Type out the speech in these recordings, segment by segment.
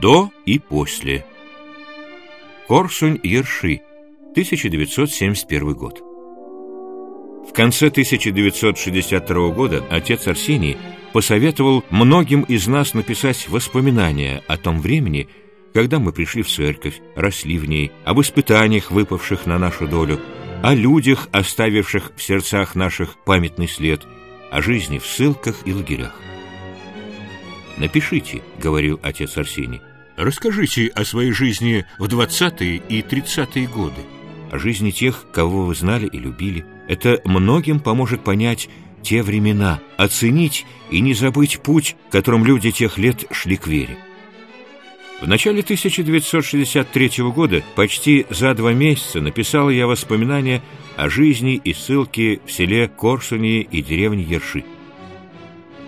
До и после. Корсунь Ерши, 1971 год. В конце 1962 года отец Арсений посоветовал многим из нас написать воспоминания о том времени, когда мы пришли в церковь, росли в ней, об испытаниях, выпавших на нашу долю, о людях, оставивших в сердцах наших памятный след, о жизни в ссылках и лагерях. «Напишите», — говорил отец Арсений. «Расскажите о своей жизни в 20-е и 30-е годы, о жизни тех, кого вы знали и любили. Это многим поможет понять те времена, оценить и не забыть путь, которым люди тех лет шли к вере. В начале 1963 года, почти за два месяца, написал я воспоминания о жизни и ссылке в селе Корсуни и деревне Ерши.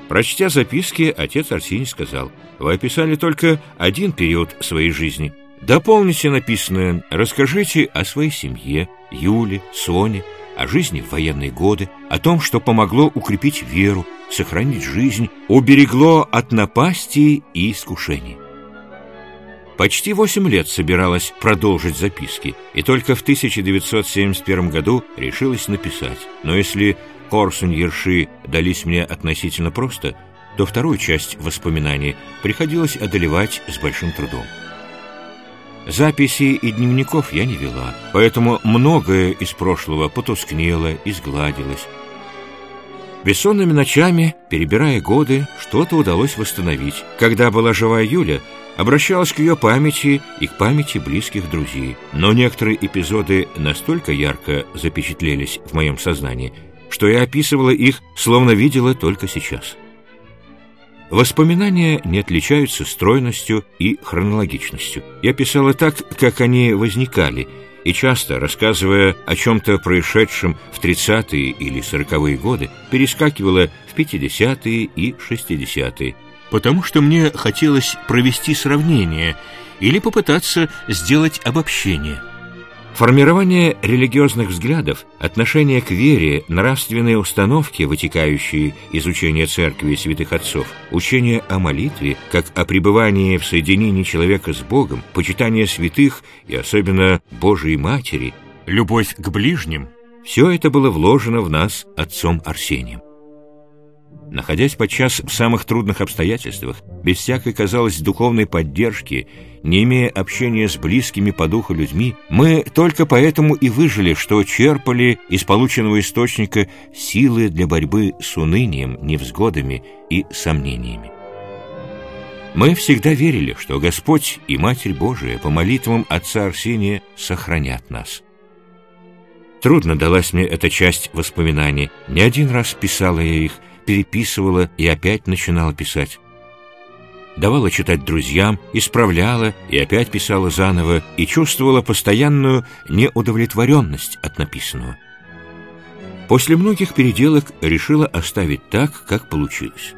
Прочтя записки, отец Арсений сказал, «Вы описали только один период своей жизни. Дополните написанное, расскажите о своей семье, Юле, Соне, о жизни в военные годы, о том, что помогло укрепить веру, сохранить жизнь, уберегло от напасти и искушений. Почти восемь лет собиралась продолжить записки, и только в 1971 году решилась написать. Но если Корсунь Ерши дались мне относительно просто, то вторую часть воспоминаний приходилось одолевать с большим трудом. Записей и дневников я не вела, поэтому многое из прошлого потускнело и сгладилось. Бессонными ночами, перебирая годы, что-то удалось восстановить. Когда была жива Юля, обращалась к ее памяти и к памяти близких друзей. Но некоторые эпизоды настолько ярко запечатлелись в моем сознании, что я описывала их, словно видела только сейчас. Воспоминания не отличаются стройностью и хронологичностью. Я писала так, как они возникали, и часто, рассказывая о чем-то происшедшем в 30-е или 40-е годы, перескакивала в 50-е и 60-е, потому что мне хотелось провести сравнение или попытаться сделать обобщение – Формирование религиозных взглядов, отношение к вере, нравственные установки, вытекающие из учения церкви и святых отцов, учение о молитве, как о пребывании в соединении человека с Богом, почитание святых и особенно Божией Матери, любовь к ближним – все это было вложено в нас отцом Арсением. Находясь подчас в самых трудных обстоятельствах, без всякой, казалось, духовной поддержки, не имея общения с близкими по духу людьми, мы только поэтому и выжили, что черпали из полученного источника силы для борьбы с унынием, невзгодами и сомнениями. Мы всегда верили, что Господь и Матерь Божия по молитвам Отца Арсения сохранят нас. Трудно далась мне эта часть воспоминаний. Не один раз писала я их, переписывала и опять начинала писать. Давала читать друзьям, исправляла и опять писала заново и чувствовала постоянную неудовлетворенность от написанного. После многих переделок решила оставить так, как получилось.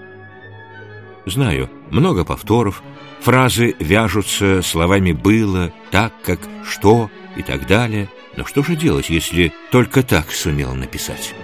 Знаю, много повторов, фразы вяжутся словами «было», «так как», «что» и так далее, но что же делать, если только так сумела написать?